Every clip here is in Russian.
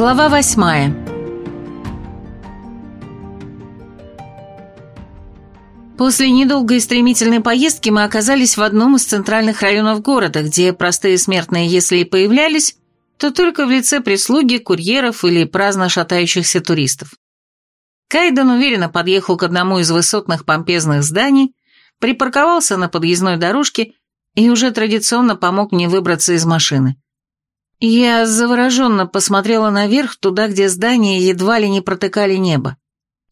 Глава восьмая. После недолгой и стремительной поездки мы оказались в одном из центральных районов города, где простые смертные, если и появлялись, то только в лице прислуги, курьеров или праздно шатающихся туристов. Кайден уверенно подъехал к одному из высотных помпезных зданий, припарковался на подъездной дорожке и уже традиционно помог мне выбраться из машины. Я завороженно посмотрела наверх, туда, где здания едва ли не протыкали небо.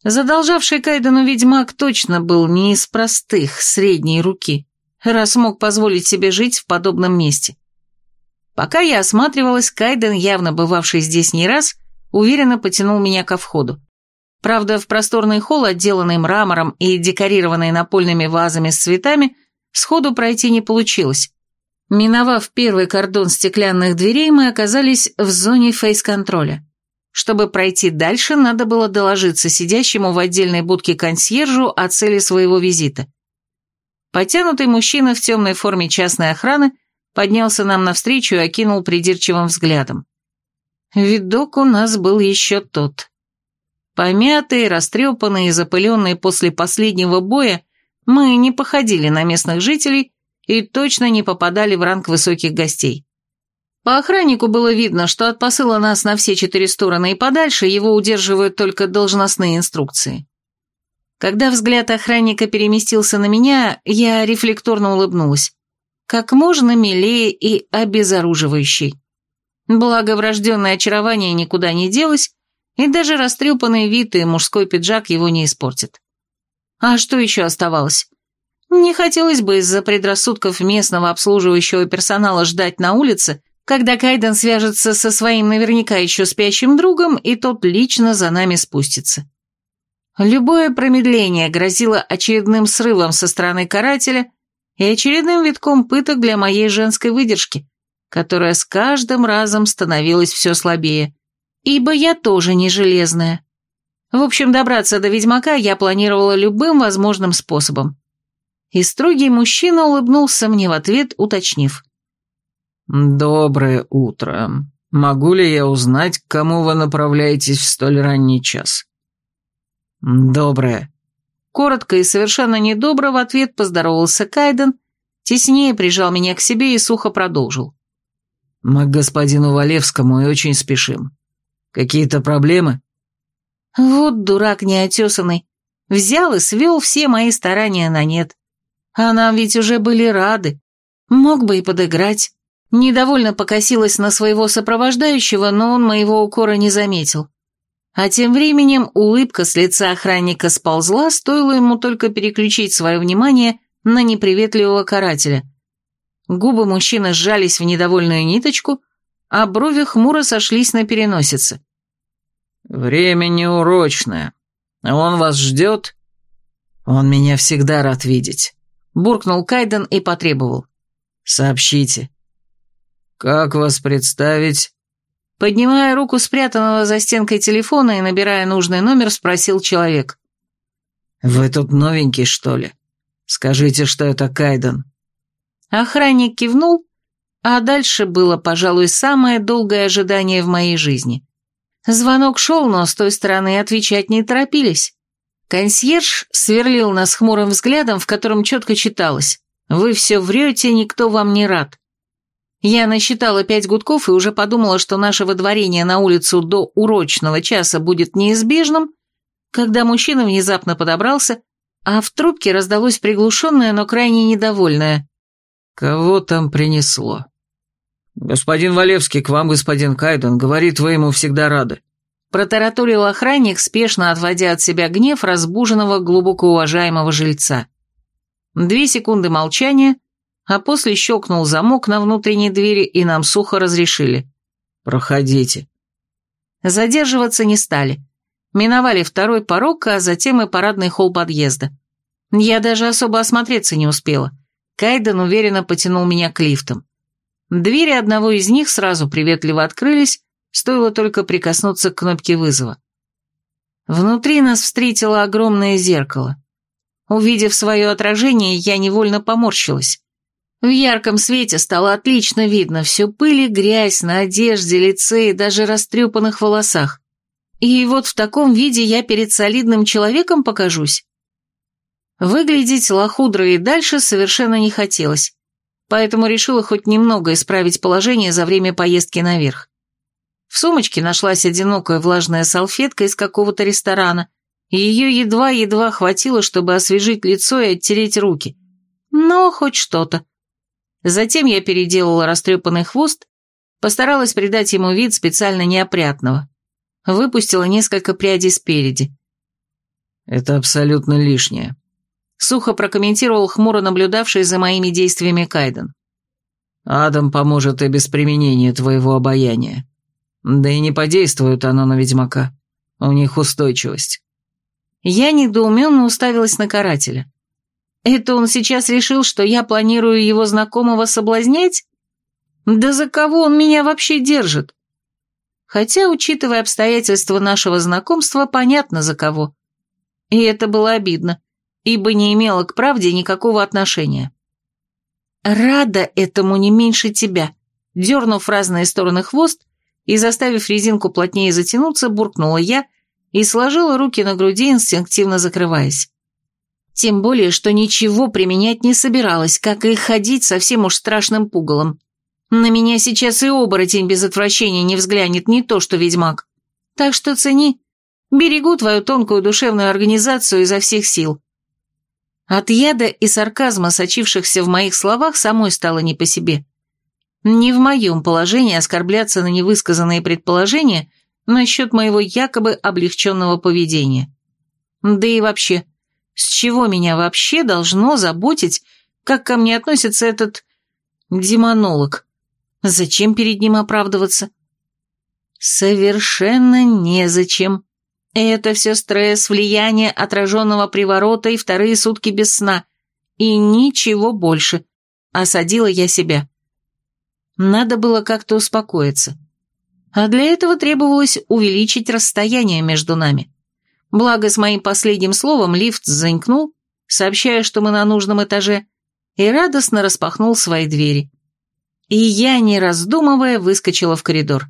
Задолжавший Кайдену ведьмак точно был не из простых, средней руки, раз мог позволить себе жить в подобном месте. Пока я осматривалась, Кайден, явно бывавший здесь не раз, уверенно потянул меня ко входу. Правда, в просторный холл, отделанный мрамором и декорированный напольными вазами с цветами, сходу пройти не получилось. Миновав первый кордон стеклянных дверей, мы оказались в зоне фейс-контроля. Чтобы пройти дальше, надо было доложиться сидящему в отдельной будке консьержу о цели своего визита. Потянутый мужчина в темной форме частной охраны поднялся нам навстречу и окинул придирчивым взглядом. Видок у нас был еще тот. Помятые, растрепанные и запыленные после последнего боя, мы не походили на местных жителей и точно не попадали в ранг высоких гостей. По охраннику было видно, что от посыла нас на все четыре стороны и подальше его удерживают только должностные инструкции. Когда взгляд охранника переместился на меня, я рефлекторно улыбнулась. Как можно милее и обезоруживающей. Благо, врожденное очарование никуда не делось, и даже растрепанный вид и мужской пиджак его не испортит. А что еще оставалось? Не хотелось бы из-за предрассудков местного обслуживающего персонала ждать на улице, когда Кайден свяжется со своим наверняка еще спящим другом, и тот лично за нами спустится. Любое промедление грозило очередным срывом со стороны карателя и очередным витком пыток для моей женской выдержки, которая с каждым разом становилась все слабее, ибо я тоже не железная. В общем, добраться до ведьмака я планировала любым возможным способом и строгий мужчина улыбнулся мне в ответ, уточнив. «Доброе утро. Могу ли я узнать, к кому вы направляетесь в столь ранний час?» «Доброе». Коротко и совершенно недобро в ответ поздоровался Кайден, теснее прижал меня к себе и сухо продолжил. «Мы к господину Валевскому и очень спешим. Какие-то проблемы?» Вот дурак неотесанный. Взял и свел все мои старания на нет. А нам ведь уже были рады. Мог бы и подыграть. Недовольно покосилась на своего сопровождающего, но он моего укора не заметил. А тем временем улыбка с лица охранника сползла, стоило ему только переключить свое внимание на неприветливого карателя. Губы мужчины сжались в недовольную ниточку, а брови хмуро сошлись на переносице. «Время неурочное. Он вас ждет?» «Он меня всегда рад видеть» буркнул Кайден и потребовал. «Сообщите». «Как вас представить?» Поднимая руку спрятанного за стенкой телефона и набирая нужный номер, спросил человек. «Вы тут новенький, что ли? Скажите, что это Кайден». Охранник кивнул, а дальше было, пожалуй, самое долгое ожидание в моей жизни. Звонок шел, но с той стороны отвечать не торопились. Консьерж сверлил нас хмурым взглядом, в котором четко читалось «Вы все врете, никто вам не рад». Я насчитала пять гудков и уже подумала, что наше выдворение на улицу до урочного часа будет неизбежным, когда мужчина внезапно подобрался, а в трубке раздалось приглушенное, но крайне недовольное. «Кого там принесло?» «Господин Валевский, к вам господин Кайден, говорит, вы ему всегда рады». Протараторил охранник, спешно отводя от себя гнев разбуженного глубоко уважаемого жильца. Две секунды молчания, а после щелкнул замок на внутренней двери, и нам сухо разрешили. «Проходите». Задерживаться не стали. Миновали второй порог, а затем и парадный холл подъезда. Я даже особо осмотреться не успела. Кайден уверенно потянул меня к лифтам. Двери одного из них сразу приветливо открылись, Стоило только прикоснуться к кнопке вызова. Внутри нас встретило огромное зеркало. Увидев свое отражение, я невольно поморщилась. В ярком свете стало отлично видно всю пыль и грязь на одежде, лице и даже растрепанных волосах. И вот в таком виде я перед солидным человеком покажусь. Выглядеть лохудрой и дальше совершенно не хотелось, поэтому решила хоть немного исправить положение за время поездки наверх. В сумочке нашлась одинокая влажная салфетка из какого-то ресторана, и ее едва-едва хватило, чтобы освежить лицо и оттереть руки. Но хоть что-то. Затем я переделала растрепанный хвост, постаралась придать ему вид специально неопрятного. Выпустила несколько прядей спереди. «Это абсолютно лишнее», — сухо прокомментировал хмуро наблюдавший за моими действиями Кайден. «Адам поможет и без применения твоего обаяния. Да и не подействует оно на ведьмака. У них устойчивость». Я недоуменно уставилась на карателя. Это он сейчас решил, что я планирую его знакомого соблазнять? Да за кого он меня вообще держит? Хотя, учитывая обстоятельства нашего знакомства, понятно за кого. И это было обидно, ибо не имело к правде никакого отношения. Рада этому не меньше тебя. Дернув разные стороны хвост и заставив резинку плотнее затянуться, буркнула я и сложила руки на груди, инстинктивно закрываясь. Тем более, что ничего применять не собиралась, как и ходить совсем уж страшным пугалом. На меня сейчас и оборотень без отвращения не взглянет, не то что ведьмак. Так что цени. Берегу твою тонкую душевную организацию изо всех сил. От яда и сарказма, сочившихся в моих словах, самой стало не по себе. Не в моем положении оскорбляться на невысказанные предположения насчет моего якобы облегченного поведения. Да и вообще, с чего меня вообще должно заботить, как ко мне относится этот демонолог? Зачем перед ним оправдываться? Совершенно незачем. Это все стресс, влияние отраженного приворота и вторые сутки без сна. И ничего больше. Осадила я себя. Надо было как-то успокоиться. А для этого требовалось увеличить расстояние между нами. Благо, с моим последним словом лифт занькнул, сообщая, что мы на нужном этаже, и радостно распахнул свои двери. И я, не раздумывая, выскочила в коридор.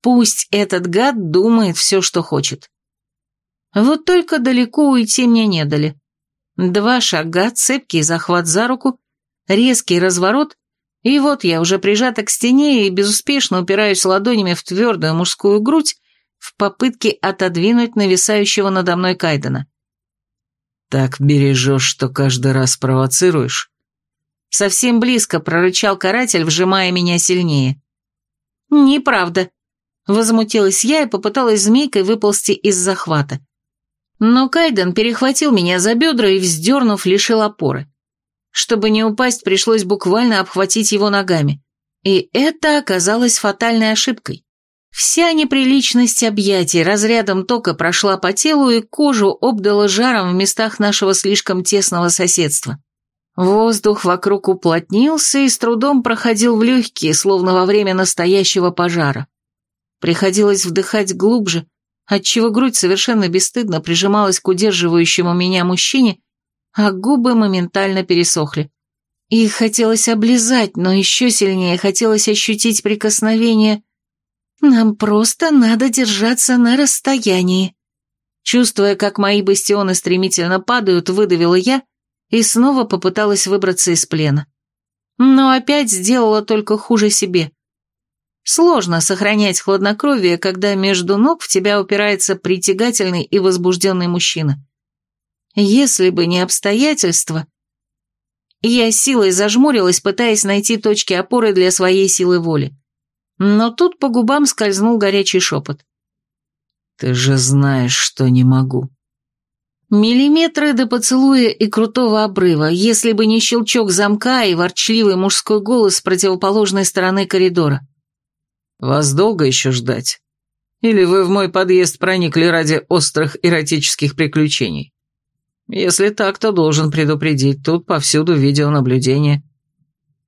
Пусть этот гад думает все, что хочет. Вот только далеко уйти мне не дали. Два шага, цепкий захват за руку, резкий разворот, и вот я уже прижата к стене и безуспешно упираюсь ладонями в твердую мужскую грудь, в попытке отодвинуть нависающего надо мной Кайдена. «Так бережешь, что каждый раз провоцируешь?» Совсем близко прорычал каратель, вжимая меня сильнее. «Неправда», — возмутилась я и попыталась змейкой выползти из захвата. Но Кайден перехватил меня за бедра и, вздернув, лишил опоры. Чтобы не упасть, пришлось буквально обхватить его ногами. И это оказалось фатальной ошибкой. Вся неприличность объятий разрядом тока прошла по телу и кожу обдала жаром в местах нашего слишком тесного соседства. Воздух вокруг уплотнился и с трудом проходил в легкие, словно во время настоящего пожара. Приходилось вдыхать глубже, отчего грудь совершенно бесстыдно прижималась к удерживающему меня мужчине, а губы моментально пересохли. Их хотелось облизать, но еще сильнее хотелось ощутить прикосновение нам просто надо держаться на расстоянии. Чувствуя, как мои бастионы стремительно падают, выдавила я и снова попыталась выбраться из плена. Но опять сделала только хуже себе. Сложно сохранять хладнокровие, когда между ног в тебя упирается притягательный и возбужденный мужчина. Если бы не обстоятельства... Я силой зажмурилась, пытаясь найти точки опоры для своей силы воли. Но тут по губам скользнул горячий шепот. «Ты же знаешь, что не могу». Миллиметры до поцелуя и крутого обрыва, если бы не щелчок замка и ворчливый мужской голос с противоположной стороны коридора. «Вас долго еще ждать? Или вы в мой подъезд проникли ради острых эротических приключений? Если так, то должен предупредить, тут повсюду видеонаблюдение».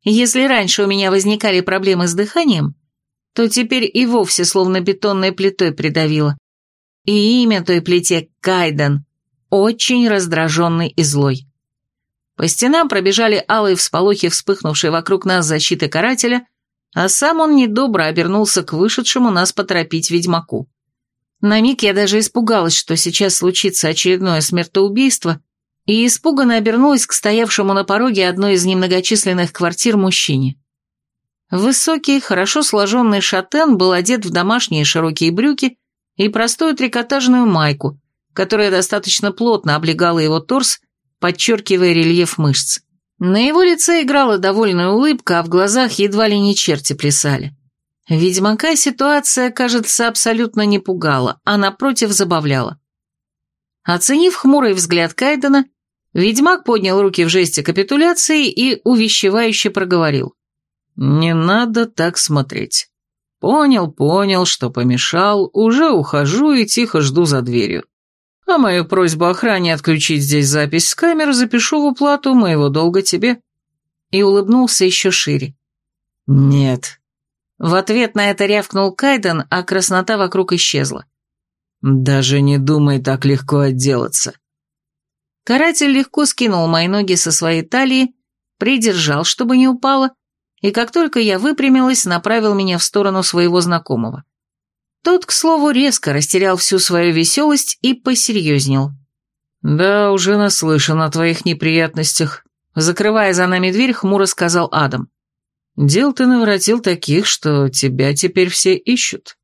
Если раньше у меня возникали проблемы с дыханием, то теперь и вовсе словно бетонной плитой придавило. И имя той плите Кайден, очень раздраженный и злой. По стенам пробежали алые всполохи, вспыхнувшие вокруг нас защиты карателя, а сам он недобро обернулся к вышедшему нас поторопить ведьмаку. На миг я даже испугалась, что сейчас случится очередное смертоубийство, и испуганно обернулась к стоявшему на пороге одной из немногочисленных квартир мужчине. Высокий, хорошо сложенный шатен был одет в домашние широкие брюки и простую трикотажную майку, которая достаточно плотно облегала его торс, подчеркивая рельеф мышц. На его лице играла довольная улыбка, а в глазах едва ли не черти плясали. Ведьмака ситуация, кажется, абсолютно не пугала, а напротив забавляла. Оценив хмурый взгляд Кайдена, ведьмак поднял руки в жесте капитуляции и увещевающе проговорил. «Не надо так смотреть. Понял, понял, что помешал, уже ухожу и тихо жду за дверью. А мою просьбу охране отключить здесь запись с камер запишу в уплату моего долга тебе». И улыбнулся еще шире. «Нет». В ответ на это рявкнул Кайден, а краснота вокруг исчезла. «Даже не думай так легко отделаться». Каратель легко скинул мои ноги со своей талии, придержал, чтобы не упало, и как только я выпрямилась, направил меня в сторону своего знакомого. Тот, к слову, резко растерял всю свою веселость и посерьезнел. «Да, уже наслышан о твоих неприятностях», — закрывая за нами дверь, хмуро сказал Адам. «Дел ты наворотил таких, что тебя теперь все ищут.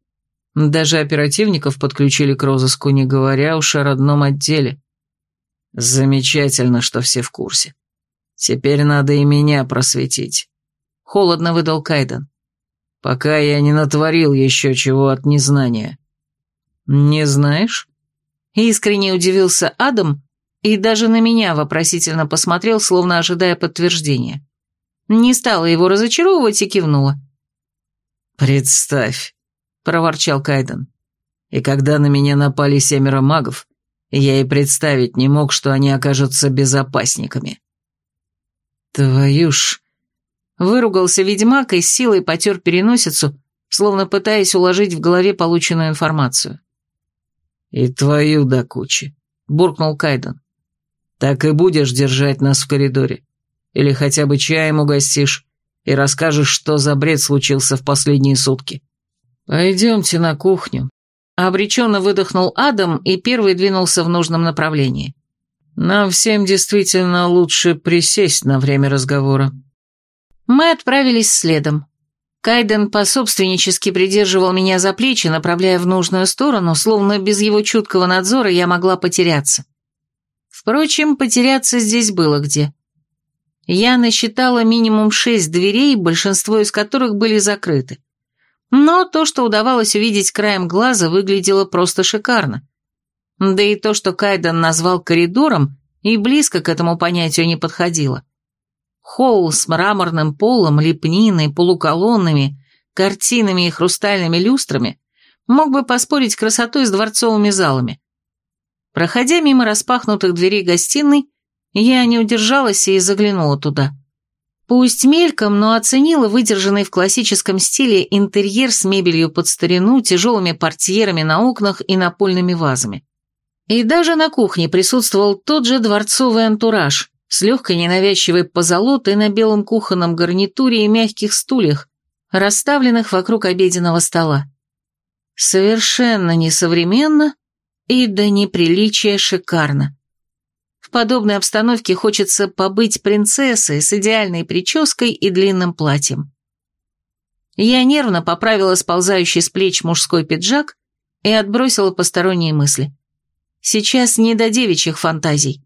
Даже оперативников подключили к розыску, не говоря уж о родном отделе. Замечательно, что все в курсе. Теперь надо и меня просветить», — холодно выдал Кайден пока я не натворил еще чего от незнания». «Не знаешь?» Искренне удивился Адам и даже на меня вопросительно посмотрел, словно ожидая подтверждения. Не стала его разочаровывать и кивнула. «Представь», — проворчал Кайден. «И когда на меня напали семеро магов, я и представить не мог, что они окажутся безопасниками». «Твою ж...» Выругался ведьмак и с силой потер переносицу, словно пытаясь уложить в голове полученную информацию. «И твою до кучи», — буркнул Кайден. «Так и будешь держать нас в коридоре. Или хотя бы чаем угостишь и расскажешь, что за бред случился в последние сутки. Пойдемте на кухню». Обреченно выдохнул Адам и первый двинулся в нужном направлении. «Нам всем действительно лучше присесть на время разговора». Мы отправились следом. Кайден пособственнически придерживал меня за плечи, направляя в нужную сторону, словно без его чуткого надзора я могла потеряться. Впрочем, потеряться здесь было где. Я насчитала минимум шесть дверей, большинство из которых были закрыты. Но то, что удавалось увидеть краем глаза, выглядело просто шикарно. Да и то, что Кайден назвал коридором, и близко к этому понятию не подходило. Холл с мраморным полом, лепниной, полуколоннами, картинами и хрустальными люстрами мог бы поспорить красотой с дворцовыми залами. Проходя мимо распахнутых дверей гостиной, я не удержалась и заглянула туда. Пусть мельком, но оценила выдержанный в классическом стиле интерьер с мебелью под старину, тяжелыми портьерами на окнах и напольными вазами. И даже на кухне присутствовал тот же дворцовый антураж, с легкой ненавязчивой позолотой на белом кухонном гарнитуре и мягких стульях, расставленных вокруг обеденного стола. Совершенно несовременно и до неприличия шикарно. Подобной обстановке хочется побыть принцессой с идеальной прической и длинным платьем. Я нервно поправила сползающий с плеч мужской пиджак и отбросила посторонние мысли. Сейчас не до девичьих фантазий.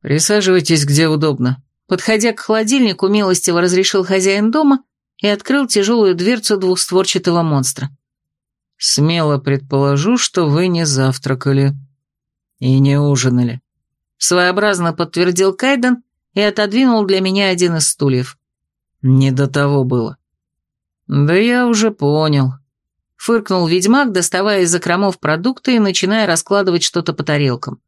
«Присаживайтесь где удобно». Подходя к холодильнику, милостиво разрешил хозяин дома и открыл тяжелую дверцу двухстворчатого монстра. «Смело предположу, что вы не завтракали и не ужинали», своеобразно подтвердил Кайден и отодвинул для меня один из стульев. «Не до того было». «Да я уже понял», — фыркнул ведьмак, доставая из закромов продукты и начиная раскладывать что-то по тарелкам.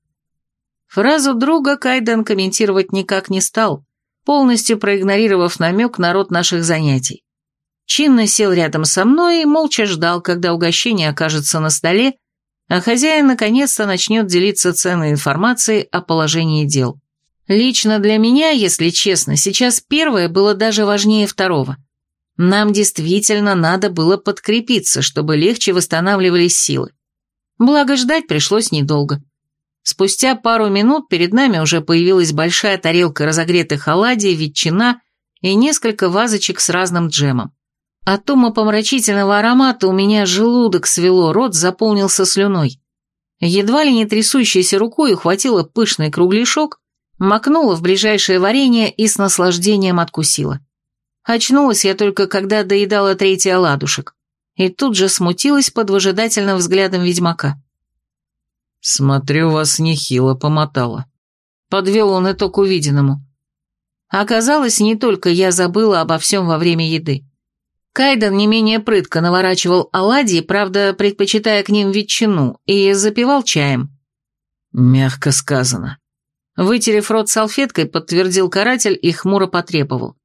Фразу друга Кайден комментировать никак не стал, полностью проигнорировав намек на род наших занятий. Чинно сел рядом со мной и молча ждал, когда угощение окажется на столе, а хозяин наконец-то начнет делиться ценной информацией о положении дел. Лично для меня, если честно, сейчас первое было даже важнее второго. Нам действительно надо было подкрепиться, чтобы легче восстанавливались силы. Благо ждать пришлось недолго. Спустя пару минут перед нами уже появилась большая тарелка разогретых оладий, ветчина и несколько вазочек с разным джемом. От умопомрачительного аромата у меня желудок свело, рот заполнился слюной. Едва ли не трясущейся рукой ухватила пышный кругляшок, макнула в ближайшее варенье и с наслаждением откусила. Очнулась я только, когда доедала третий оладушек, и тут же смутилась под выжидательным взглядом ведьмака. «Смотрю, вас нехило помотало», — подвел он итог увиденному. Оказалось, не только я забыла обо всем во время еды. Кайден не менее прытко наворачивал оладьи, правда, предпочитая к ним ветчину, и запивал чаем. Мягко сказано. Вытерев рот салфеткой, подтвердил каратель и хмуро потребовал.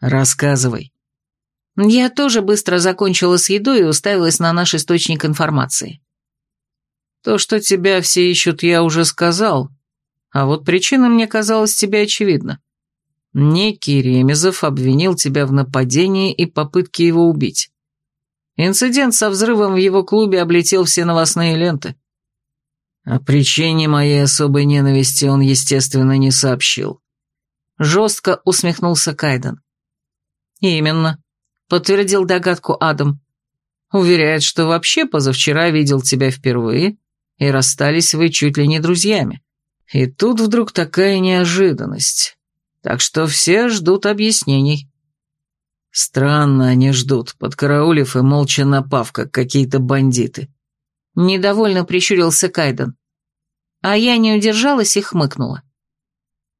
«Рассказывай». Я тоже быстро закончила с едой и уставилась на наш источник информации. «То, что тебя все ищут, я уже сказал, а вот причина мне казалась тебе очевидна. Некий Ремезов обвинил тебя в нападении и попытке его убить. Инцидент со взрывом в его клубе облетел все новостные ленты. О причине моей особой ненависти он, естественно, не сообщил. Жестко усмехнулся Кайден. «Именно», — подтвердил догадку Адам. «Уверяет, что вообще позавчера видел тебя впервые, и расстались вы чуть ли не друзьями. И тут вдруг такая неожиданность. Так что все ждут объяснений. Странно они ждут, подкараулив и молча напав, как какие-то бандиты. Недовольно прищурился Кайден. А я не удержалась и хмыкнула.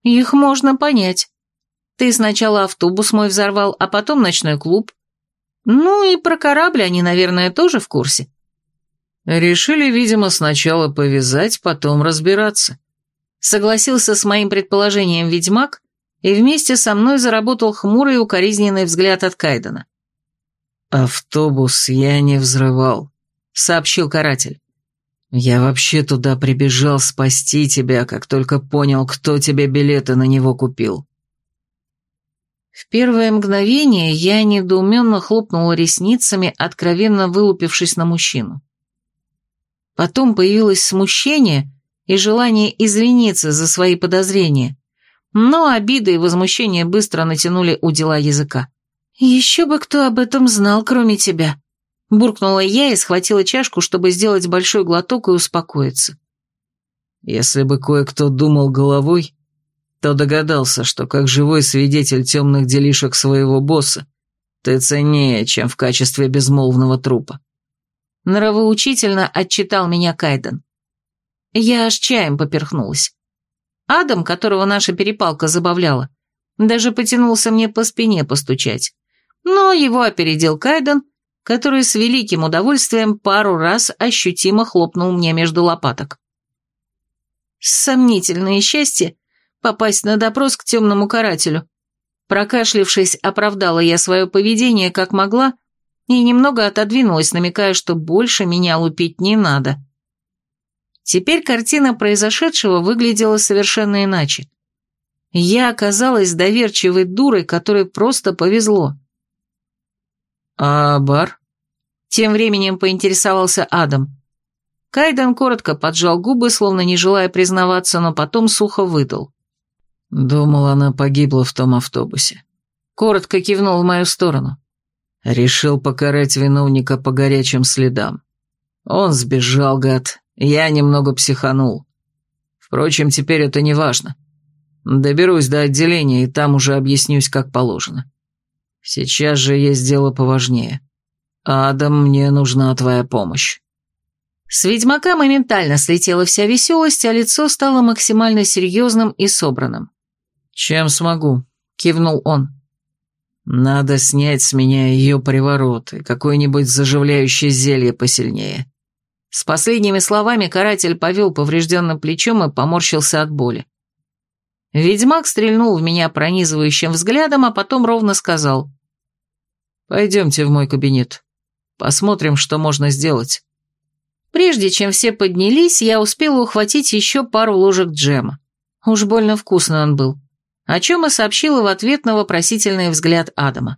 Их можно понять. Ты сначала автобус мой взорвал, а потом ночной клуб. Ну и про корабль они, наверное, тоже в курсе. Решили, видимо, сначала повязать, потом разбираться. Согласился с моим предположением ведьмак и вместе со мной заработал хмурый укоризненный взгляд от Кайдена. «Автобус я не взрывал», — сообщил каратель. «Я вообще туда прибежал спасти тебя, как только понял, кто тебе билеты на него купил». В первое мгновение я недоуменно хлопнула ресницами, откровенно вылупившись на мужчину. Потом появилось смущение и желание извиниться за свои подозрения, но обида и возмущение быстро натянули у дела языка. «Еще бы кто об этом знал, кроме тебя», — буркнула я и схватила чашку, чтобы сделать большой глоток и успокоиться. «Если бы кое-кто думал головой, то догадался, что как живой свидетель темных делишек своего босса ты ценнее, чем в качестве безмолвного трупа». Нравоучительно отчитал меня Кайден. Я аж чаем поперхнулась. Адам, которого наша перепалка забавляла, даже потянулся мне по спине постучать. Но его опередил Кайден, который с великим удовольствием пару раз ощутимо хлопнул мне между лопаток. Сомнительное счастье попасть на допрос к темному карателю. Прокашлившись, оправдала я свое поведение как могла и немного отодвинулась, намекая, что больше меня лупить не надо. Теперь картина произошедшего выглядела совершенно иначе. Я оказалась доверчивой дурой, которой просто повезло. «А бар?» Тем временем поинтересовался Адам. Кайден коротко поджал губы, словно не желая признаваться, но потом сухо выдал. Думал, она погибла в том автобусе. Коротко кивнул в мою сторону. Решил покарать виновника по горячим следам. Он сбежал, гад, я немного психанул. Впрочем, теперь это не важно. Доберусь до отделения, и там уже объяснюсь, как положено. Сейчас же есть дело поважнее. Адам, мне нужна твоя помощь. С ведьмака моментально слетела вся веселость, а лицо стало максимально серьезным и собранным. «Чем смогу?» — кивнул он. «Надо снять с меня ее приворот и какое-нибудь заживляющее зелье посильнее. С последними словами каратель повел поврежденным плечом и поморщился от боли. Ведьмак стрельнул в меня пронизывающим взглядом, а потом ровно сказал. «Пойдемте в мой кабинет. Посмотрим, что можно сделать». Прежде чем все поднялись, я успела ухватить еще пару ложек джема. Уж больно вкусный он был, о чем и сообщила в ответ на вопросительный взгляд Адама.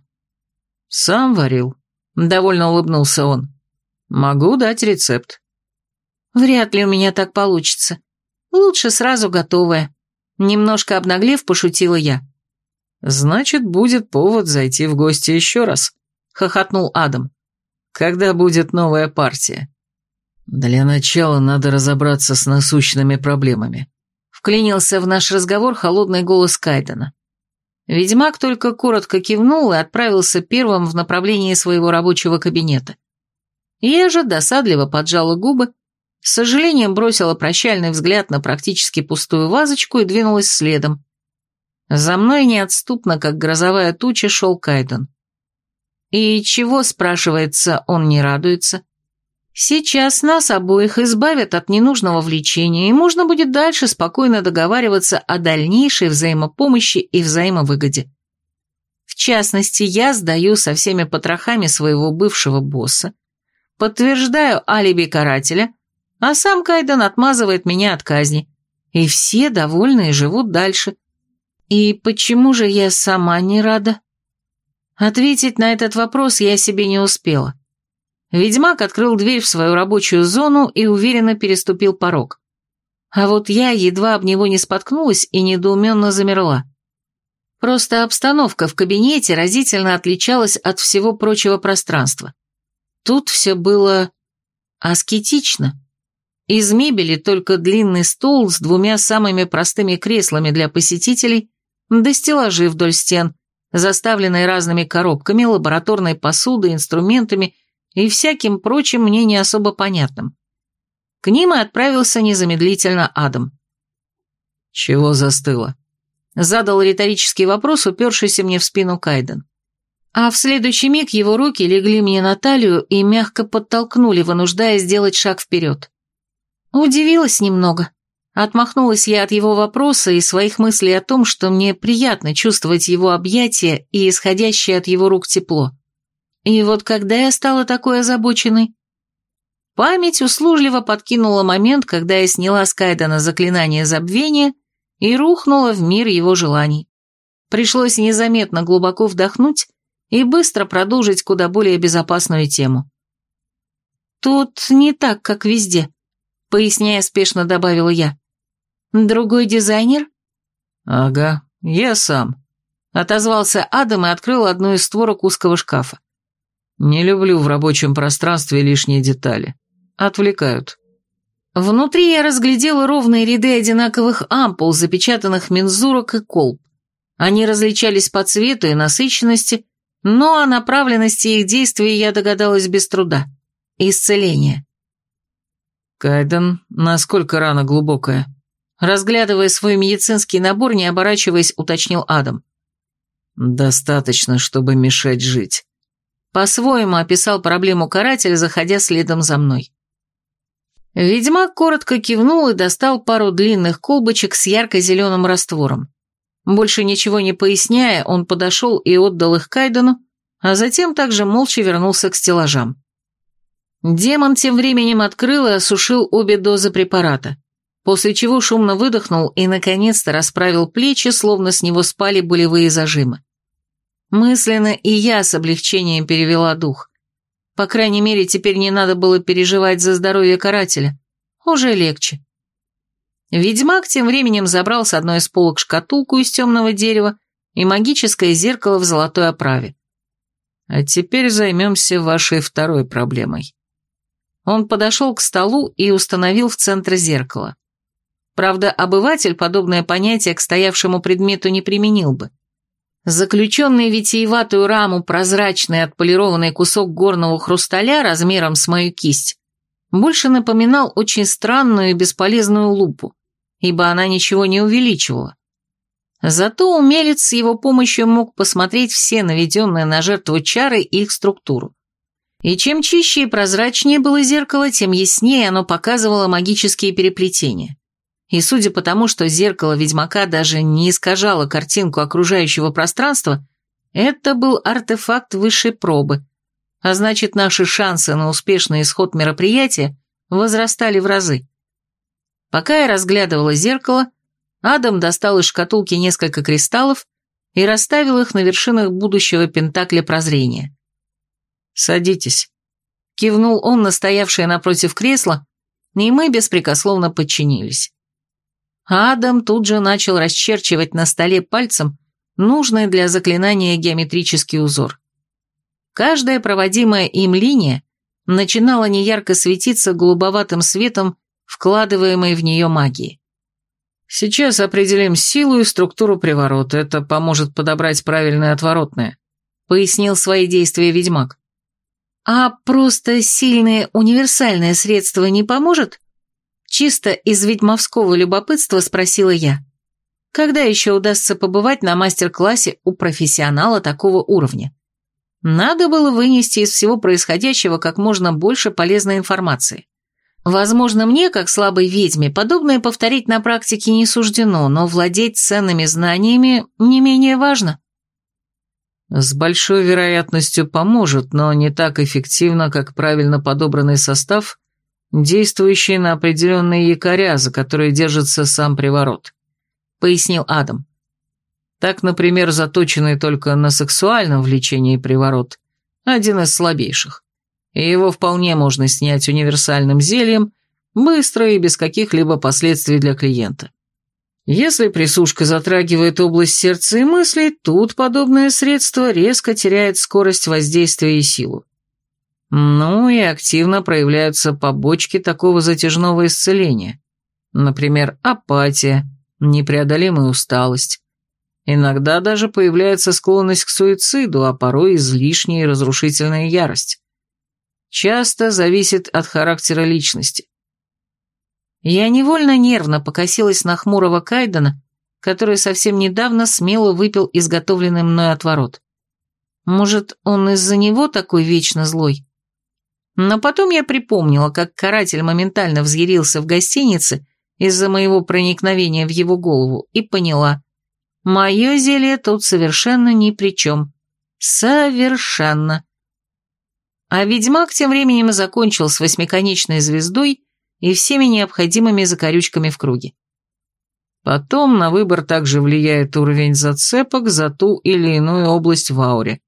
«Сам варил», — довольно улыбнулся он. «Могу дать рецепт». «Вряд ли у меня так получится. Лучше сразу готовое». Немножко обнаглев, пошутила я. «Значит, будет повод зайти в гости еще раз», — хохотнул Адам. «Когда будет новая партия?» «Для начала надо разобраться с насущными проблемами», — вклинился в наш разговор холодный голос Кайдена. Ведьмак только коротко кивнул и отправился первым в направлении своего рабочего кабинета. Я же досадливо поджала губы, с сожалением бросила прощальный взгляд на практически пустую вазочку и двинулась следом, за мной неотступно, как грозовая туча, шел Кайден. И чего, спрашивается, он не радуется? Сейчас нас обоих избавят от ненужного влечения, и можно будет дальше спокойно договариваться о дальнейшей взаимопомощи и взаимовыгоде. В частности, я сдаю со всеми потрохами своего бывшего босса, подтверждаю алиби карателя, а сам Кайден отмазывает меня от казни, и все довольны и живут дальше – и почему же я сама не рада? Ответить на этот вопрос я себе не успела. Ведьмак открыл дверь в свою рабочую зону и уверенно переступил порог. А вот я едва об него не споткнулась и недоуменно замерла. Просто обстановка в кабинете разительно отличалась от всего прочего пространства. Тут все было аскетично. Из мебели только длинный стол с двумя самыми простыми креслами для посетителей да стеллажи вдоль стен, заставленные разными коробками, лабораторной посудой, инструментами и всяким прочим мне не особо понятным. К ним и отправился незамедлительно Адам. «Чего застыло?» Задал риторический вопрос, упершийся мне в спину Кайден. А в следующий миг его руки легли мне на талию и мягко подтолкнули, вынуждая сделать шаг вперед. Удивилась немного. Отмахнулась я от его вопроса и своих мыслей о том, что мне приятно чувствовать его объятия и исходящее от его рук тепло. И вот когда я стала такой озабоченной? Память услужливо подкинула момент, когда я сняла с Кайдена заклинание забвения и рухнула в мир его желаний. Пришлось незаметно глубоко вдохнуть и быстро продолжить куда более безопасную тему. «Тут не так, как везде», — поясняя спешно добавила я. «Другой дизайнер?» «Ага, я сам», — отозвался Адам и открыл одну из створок узкого шкафа. «Не люблю в рабочем пространстве лишние детали. Отвлекают». Внутри я разглядела ровные ряды одинаковых ампул, запечатанных мензурок и колб. Они различались по цвету и насыщенности, но о направленности их действия я догадалась без труда. Исцеление. «Кайден, насколько рана глубокая?» Разглядывая свой медицинский набор, не оборачиваясь, уточнил Адам. «Достаточно, чтобы мешать жить». По-своему описал проблему каратель, заходя следом за мной. Ведьмак коротко кивнул и достал пару длинных колбочек с ярко-зеленым раствором. Больше ничего не поясняя, он подошел и отдал их Кайдену, а затем также молча вернулся к стеллажам. Демон тем временем открыл и осушил обе дозы препарата после чего шумно выдохнул и, наконец-то, расправил плечи, словно с него спали болевые зажимы. Мысленно и я с облегчением перевела дух. По крайней мере, теперь не надо было переживать за здоровье карателя. Уже легче. Ведьмак тем временем забрал с одной из полок шкатулку из темного дерева и магическое зеркало в золотой оправе. А теперь займемся вашей второй проблемой. Он подошел к столу и установил в центре зеркало. Правда, обыватель подобное понятие к стоявшему предмету не применил бы. Заключенный в витиеватую раму прозрачный отполированный кусок горного хрусталя размером с мою кисть больше напоминал очень странную и бесполезную лупу, ибо она ничего не увеличивала. Зато умелец с его помощью мог посмотреть все наведенные на жертву чары и их структуру. И чем чище и прозрачнее было зеркало, тем яснее оно показывало магические переплетения. И судя по тому, что зеркало ведьмака даже не искажало картинку окружающего пространства, это был артефакт высшей пробы, а значит, наши шансы на успешный исход мероприятия возрастали в разы. Пока я разглядывала зеркало, Адам достал из шкатулки несколько кристаллов и расставил их на вершинах будущего пентакля прозрения. «Садитесь», — кивнул он на стоявшее напротив кресла, и мы беспрекословно подчинились. Адам тут же начал расчерчивать на столе пальцем нужный для заклинания геометрический узор. Каждая проводимая им линия начинала неярко светиться голубоватым светом, вкладываемой в нее магии. Сейчас определим силу и структуру приворота, это поможет подобрать правильное отворотное, пояснил свои действия ведьмак. А просто сильное универсальное средство не поможет? Чисто из ведьмовского любопытства спросила я. Когда еще удастся побывать на мастер-классе у профессионала такого уровня? Надо было вынести из всего происходящего как можно больше полезной информации. Возможно, мне, как слабой ведьме, подобное повторить на практике не суждено, но владеть ценными знаниями не менее важно. С большой вероятностью поможет, но не так эффективно, как правильно подобранный состав, действующий на определенные якоря, за которые держится сам приворот, пояснил Адам. Так, например, заточенный только на сексуальном влечении приворот, один из слабейших. И его вполне можно снять универсальным зельем, быстро и без каких-либо последствий для клиента. Если присушка затрагивает область сердца и мыслей, тут подобное средство резко теряет скорость воздействия и силу. Ну и активно проявляются побочки такого затяжного исцеления. Например, апатия, непреодолимая усталость, Иногда даже появляется склонность к суициду, а порой излишняя разрушительная ярость. Часто зависит от характера личности. Я невольно нервно покосилась на хмурого Кайдена, который совсем недавно смело выпил изготовленный мной отворот. Может, он из-за него такой вечно злой? Но потом я припомнила, как каратель моментально взъярился в гостинице из-за моего проникновения в его голову и поняла, Мое зелье тут совершенно ни при чем. Совершенно. А ведьмак тем временем закончил с восьмиконечной звездой и всеми необходимыми закорючками в круге. Потом на выбор также влияет уровень зацепок за ту или иную область в ауре.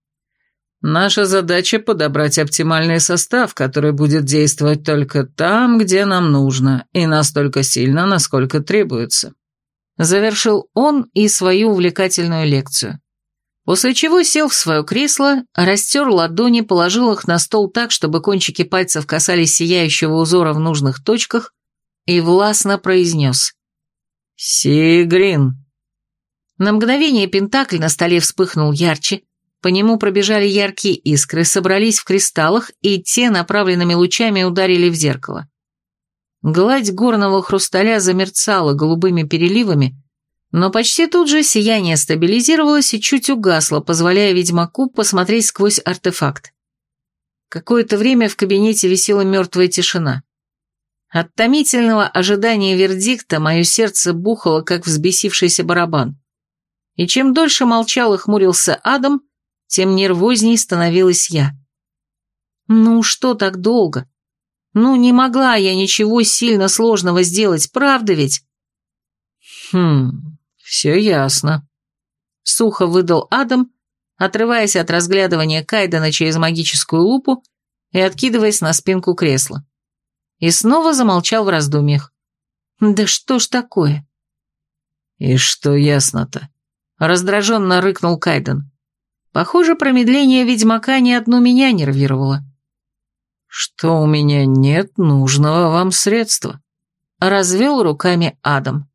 Наша задача подобрать оптимальный состав, который будет действовать только там, где нам нужно, и настолько сильно, насколько требуется. Завершил он и свою увлекательную лекцию. После чего сел в свое кресло, растер ладони, положил их на стол так, чтобы кончики пальцев касались сияющего узора в нужных точках, и властно произнес «Сигрин». На мгновение пентакль на столе вспыхнул ярче, по нему пробежали яркие искры, собрались в кристаллах, и те направленными лучами ударили в зеркало. Гладь горного хрусталя замерцала голубыми переливами, но почти тут же сияние стабилизировалось и чуть угасло, позволяя ведьмаку посмотреть сквозь артефакт. Какое-то время в кабинете висела мертвая тишина. От томительного ожидания вердикта мое сердце бухало, как взбесившийся барабан. И чем дольше молчал и хмурился Адам, тем нервозней становилась я. Ну, что так долго? Ну, не могла я ничего сильно сложного сделать, правда ведь? Хм, все ясно. Сухо выдал Адам, отрываясь от разглядывания Кайдена через магическую лупу и откидываясь на спинку кресла. И снова замолчал в раздумьях. Да что ж такое? И что ясно-то? Раздраженно рыкнул Кайден. Похоже, промедление ведьмака ни одну меня нервировало что у меня нет нужного вам средства», — развел руками Адам.